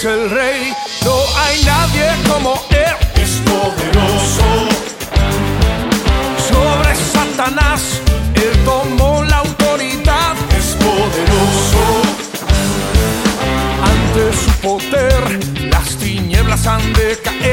es el rey, no hay nadie como él. Es poderoso. Sobre Satanás, él tomó la autoridad. Es poderoso. Ante su poder, las tinieblas han de caer.